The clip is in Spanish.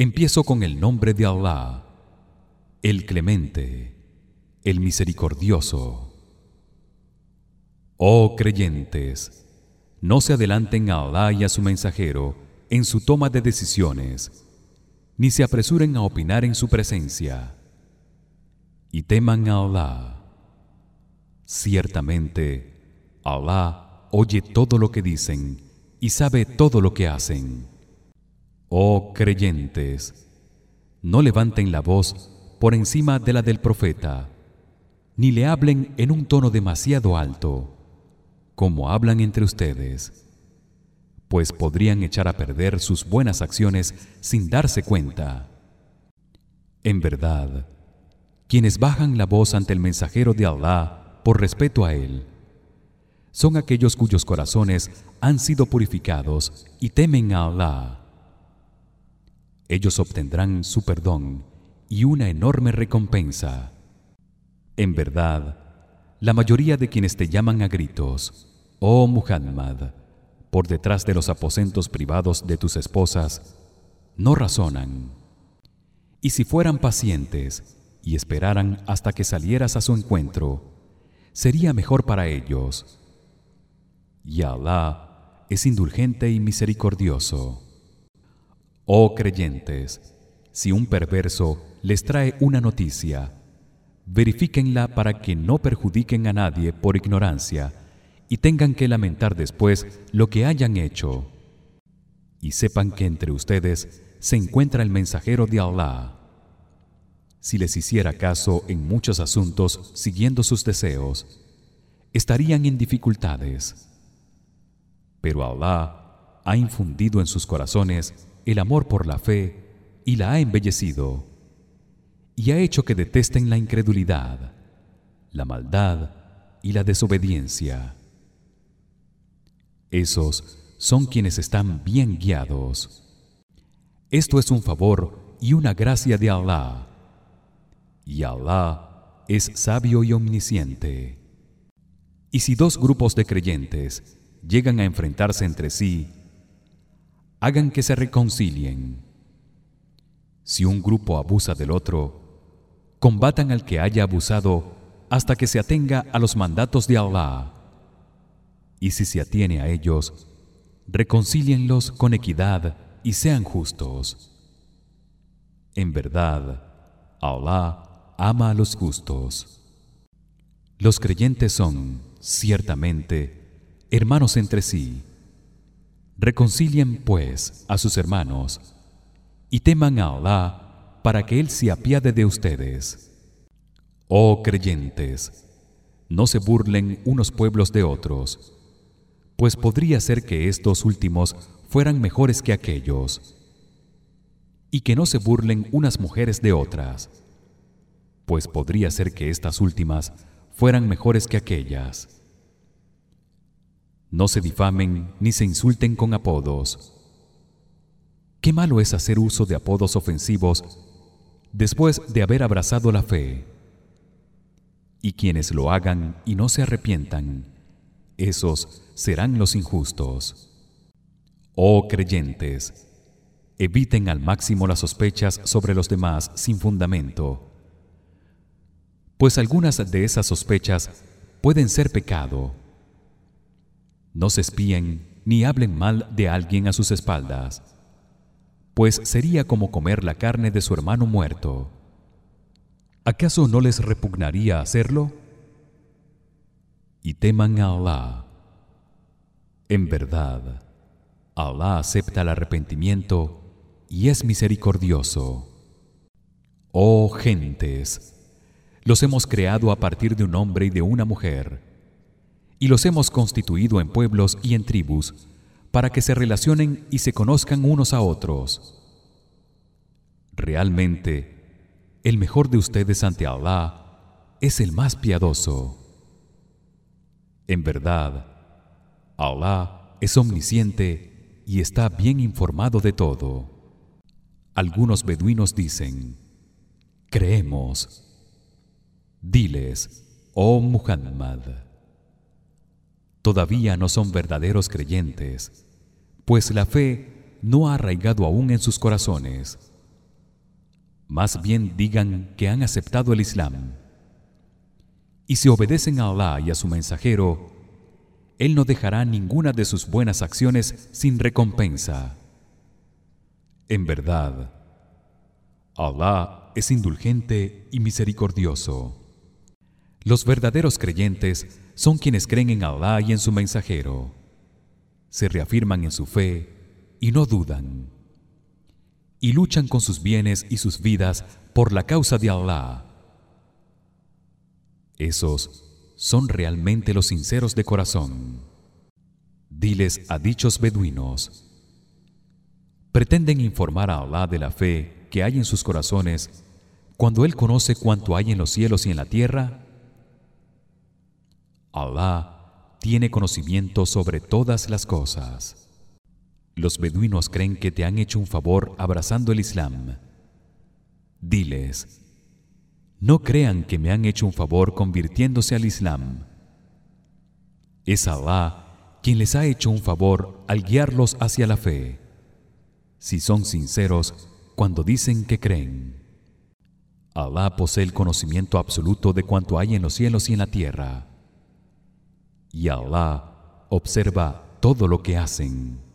Empiezo con el nombre de Allah, el Clemente, el Misericordioso. Oh creyentes, no se adelanten a Allah y a su mensajero en su toma de decisiones, ni se apresuren a opinar en su presencia. Y teman a Allah. Ciertamente, Allah oye todo lo que dicen y sabe todo lo que hacen. Oh creyentes, no levanten la voz por encima de la del profeta, ni le hablen en un tono demasiado alto, como hablan entre ustedes, pues podrían echar a perder sus buenas acciones sin darse cuenta. En verdad, quienes bajan la voz ante el mensajero de Allah por respeto a él, son aquellos cuyos corazones han sido purificados y temen a Allah ellos obtendrán su perdón y una enorme recompensa. En verdad, la mayoría de quienes te llaman a gritos, oh Muhammad, por detrás de los aposentos privados de tus esposas, no razonan. Y si fueran pacientes y esperaran hasta que salieras a su encuentro, sería mejor para ellos. Y Allah es indulgente y misericordioso. Oh creyentes, si un perverso les trae una noticia, verifíquenla para que no perjudiquen a nadie por ignorancia y tengan que lamentar después lo que hayan hecho. Y sepan que entre ustedes se encuentra el mensajero de Allah. Si les hiciera caso en muchos asuntos siguiendo sus deseos, estarían en dificultades. Pero Allah ha infundido en sus corazones el amor por la fe y la ha embellecido y ha hecho que detesten la incredulidad, la maldad y la desobediencia. Esos son quienes están bien guiados. Esto es un favor y una gracia de Allah. Y Allah es sabio y omnisciente. Y si dos grupos de creyentes llegan a enfrentarse entre sí, hagan que se reconcilien. Si un grupo abusa del otro, combatan al que haya abusado hasta que se atenga a los mandatos de Allah. Y si se atiene a ellos, reconcílienlos con equidad y sean justos. En verdad, Allah ama a los justos. Los creyentes son, ciertamente, hermanos entre sí Reconcilien pues a sus hermanos y teman a Allah para que él se apiade de ustedes. Oh creyentes, no se burlen unos pueblos de otros, pues podría ser que estos últimos fueran mejores que aquellos. Y que no se burlen unas mujeres de otras, pues podría ser que estas últimas fueran mejores que aquellas. No se difamen ni se insulten con apodos. Qué malo es hacer uso de apodos ofensivos después de haber abrazado la fe. Y quienes lo hagan y no se arrepientan, esos serán los injustos. Oh creyentes, eviten al máximo las sospechas sobre los demás sin fundamento, pues algunas de esas sospechas pueden ser pecado no se espíen ni hablen mal de alguien a sus espaldas pues sería como comer la carne de su hermano muerto. Acaso no les repugnaría hacerlo y teman a Allah en verdad Allah acepta el arrepentimiento y es misericordioso. Oh gentes los hemos creado a partir de un hombre y de una mujer y los hemos constituido en pueblos y en tribus para que se relacionen y se conozcan unos a otros. Realmente el mejor de ustedes ante Allah es el más piadoso. En verdad, Allah es omnisciente y está bien informado de todo. Algunos beduinos dicen: Creemos. Diles, oh Muhammad, todavía no son verdaderos creyentes, pues la fe no ha arraigado aún en sus corazones. más bien digan que han aceptado el Islam. Y si obedecen a Allah y a su mensajero él no dejará ninguna de sus buenas acciones sin recompensa. En verdad Allah es indulgente y misericordioso los verdaderos creyentes son quienes creen en Allah y en su mensajero. Se reafirman en su fe y no dudan. Y luchan con sus bienes y sus vidas por la causa de Allah esos son realmente los sinceros de corazón. Diles a dichos beduinos pretenden informar a Allah de la fe que hay en sus corazones cuando él conoce cuánto hay en los cielos y en la tierra Allah tiene conocimiento sobre todas las cosas. Los beduinos creen que te han hecho un favor abrazando el Islam. Diles no crean que me han hecho un favor convirtiéndose al Islam. Es Allah quien les ha hecho un favor al guiarlos hacia la fe. Si son sinceros cuando dicen que creen. Allah posee el conocimiento absoluto de cuanto hay en los cielos y en la tierra y Allah observa todo lo que hacen